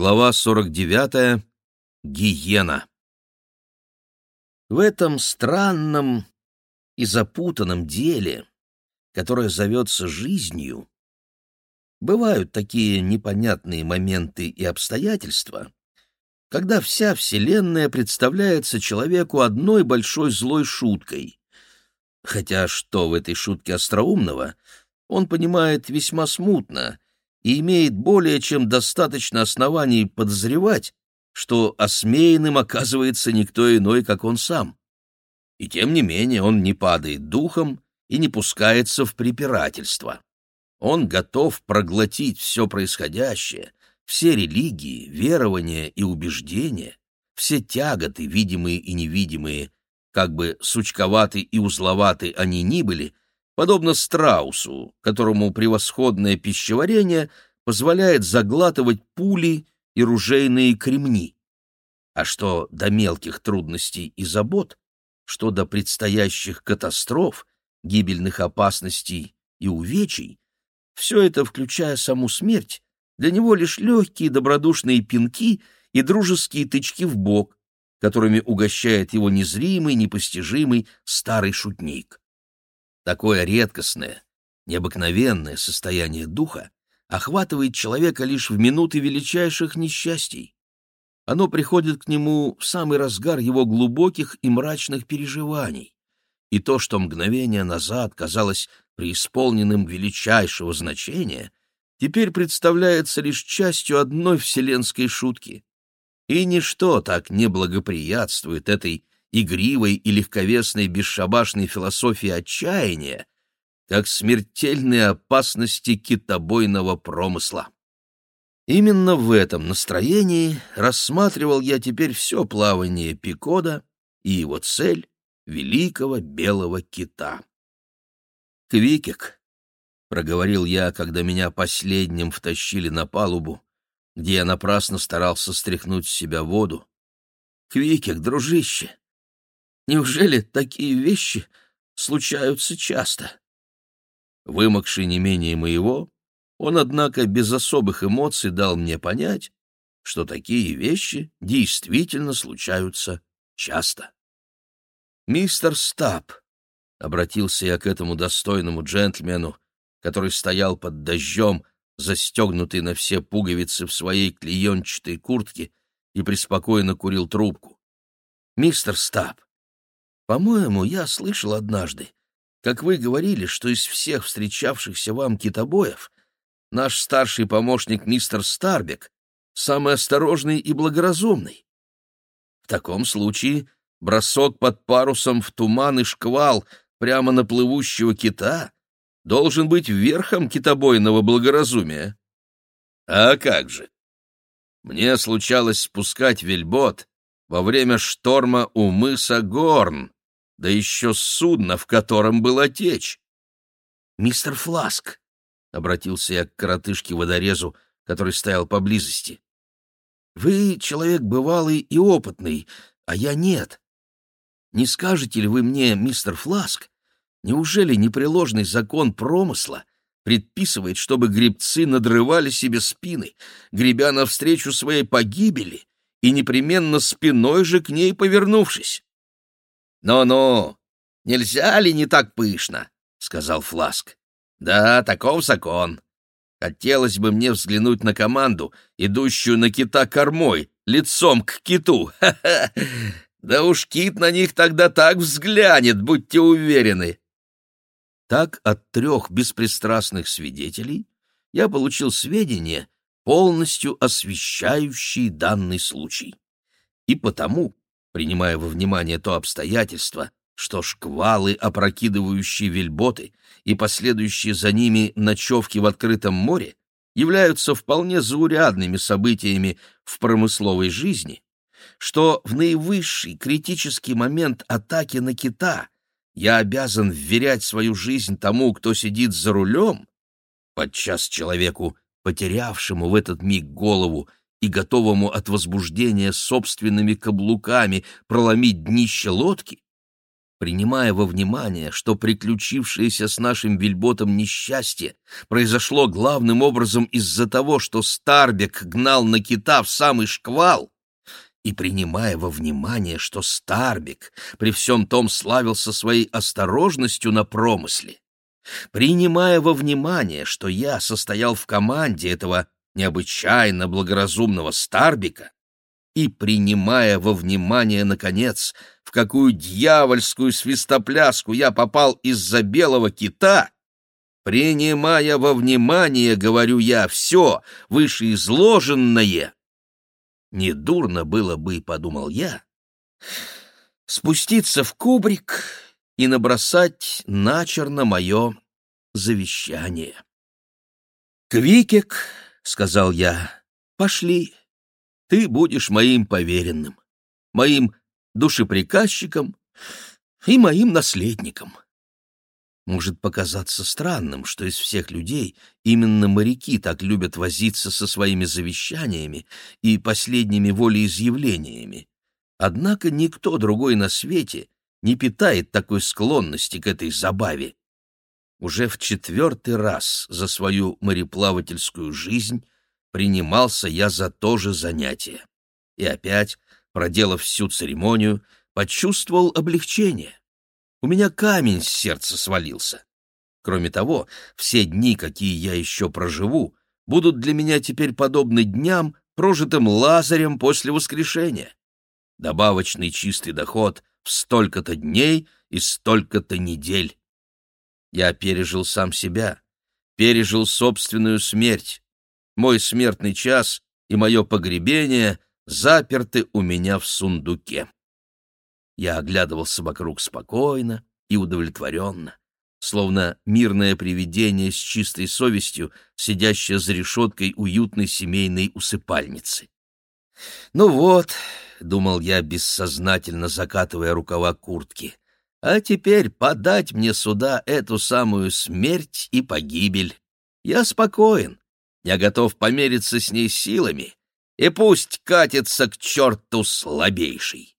Глава 49. Гиена. В этом странном и запутанном деле, которое зовется жизнью, бывают такие непонятные моменты и обстоятельства, когда вся Вселенная представляется человеку одной большой злой шуткой. Хотя что в этой шутке остроумного, он понимает весьма смутно — и имеет более чем достаточно оснований подозревать, что осмеянным оказывается никто иной, как он сам. И тем не менее он не падает духом и не пускается в препирательство. Он готов проглотить все происходящее, все религии, верования и убеждения, все тяготы, видимые и невидимые, как бы сучковаты и узловаты они ни были — подобно страусу, которому превосходное пищеварение позволяет заглатывать пули и ружейные кремни. А что до мелких трудностей и забот, что до предстоящих катастроф, гибельных опасностей и увечий, все это, включая саму смерть, для него лишь легкие добродушные пинки и дружеские тычки в бок, которыми угощает его незримый, непостижимый старый шутник. Такое редкостное, необыкновенное состояние духа охватывает человека лишь в минуты величайших несчастий. Оно приходит к нему в самый разгар его глубоких и мрачных переживаний. И то, что мгновение назад казалось преисполненным величайшего значения, теперь представляется лишь частью одной вселенской шутки. И ничто так не благоприятствует этой игривой и легковесной бесшабашной философии отчаяния, как смертельные опасности китобойного промысла. Именно в этом настроении рассматривал я теперь все плавание Пикода и его цель — великого белого кита. «Квикик», — проговорил я, когда меня последним втащили на палубу, где я напрасно старался стряхнуть с себя воду. «Квикик, дружище, Неужели такие вещи случаются часто? Вымокший не менее моего, он, однако, без особых эмоций дал мне понять, что такие вещи действительно случаются часто. «Мистер Стаб», — обратился я к этому достойному джентльмену, который стоял под дождем, застегнутый на все пуговицы в своей клеенчатой куртке и преспокойно курил трубку. «Мистер Стаб, по-моему, я слышал однажды, как вы говорили, что из всех встречавшихся вам китобоев наш старший помощник мистер Старбек самый осторожный и благоразумный. В таком случае бросок под парусом в туман и шквал прямо на плывущего кита должен быть верхом китобойного благоразумия. А как же? Мне случалось спускать вельбот во время шторма у мыса Горн, да еще судно, в котором была течь. «Мистер Фласк», — обратился я к коротышке-водорезу, который стоял поблизости, — «вы человек бывалый и опытный, а я нет. Не скажете ли вы мне, мистер Фласк, неужели непреложный закон промысла предписывает, чтобы гребцы надрывали себе спины, гребя навстречу своей погибели и непременно спиной же к ней повернувшись?» «Ну-ну, нельзя ли не так пышно?» — сказал Фласк. «Да, таков закон. Хотелось бы мне взглянуть на команду, идущую на кита кормой, лицом к киту. Ха-ха! Да уж кит на них тогда так взглянет, будьте уверены!» Так от трех беспристрастных свидетелей я получил сведения, полностью освещающие данный случай. И потому принимая во внимание то обстоятельство, что шквалы, опрокидывающие вельботы и последующие за ними ночевки в открытом море, являются вполне заурядными событиями в промысловой жизни, что в наивысший критический момент атаки на кита я обязан вверять свою жизнь тому, кто сидит за рулем, подчас человеку, потерявшему в этот миг голову и готовому от возбуждения собственными каблуками проломить днище лодки, принимая во внимание, что приключившееся с нашим вельботом несчастье произошло главным образом из-за того, что Старбек гнал на кита в самый шквал, и принимая во внимание, что Старбек при всем том славился своей осторожностью на промысле, принимая во внимание, что я состоял в команде этого необычайно благоразумного Старбика, и принимая во внимание, наконец, в какую дьявольскую свистопляску я попал из-за белого кита, принимая во внимание, говорю я, все вышеизложенное, недурно было бы, подумал я, спуститься в кубрик и набросать начерно мое завещание. «Квикек», — сказал я, — «пошли, ты будешь моим поверенным, моим душеприказчиком и моим наследником. Может показаться странным, что из всех людей именно моряки так любят возиться со своими завещаниями и последними волеизъявлениями. Однако никто другой на свете не питает такой склонности к этой забаве. Уже в четвертый раз за свою мореплавательскую жизнь принимался я за то же занятие. И опять, проделав всю церемонию, почувствовал облегчение. У меня камень с сердца свалился. Кроме того, все дни, какие я еще проживу, будут для меня теперь подобны дням, прожитым Лазарем после воскрешения. Добавочный чистый доход в столько-то дней и столько-то недель. Я пережил сам себя, пережил собственную смерть, мой смертный час и мое погребение заперты у меня в сундуке. Я оглядывался вокруг спокойно и удовлетворенно, словно мирное привидение с чистой совестью, сидящее за решеткой уютной семейной усыпальницы. «Ну вот», — думал я, бессознательно закатывая рукава куртки, — «а теперь подать мне сюда эту самую смерть и погибель. Я спокоен, я готов помериться с ней силами, и пусть катится к черту слабейший.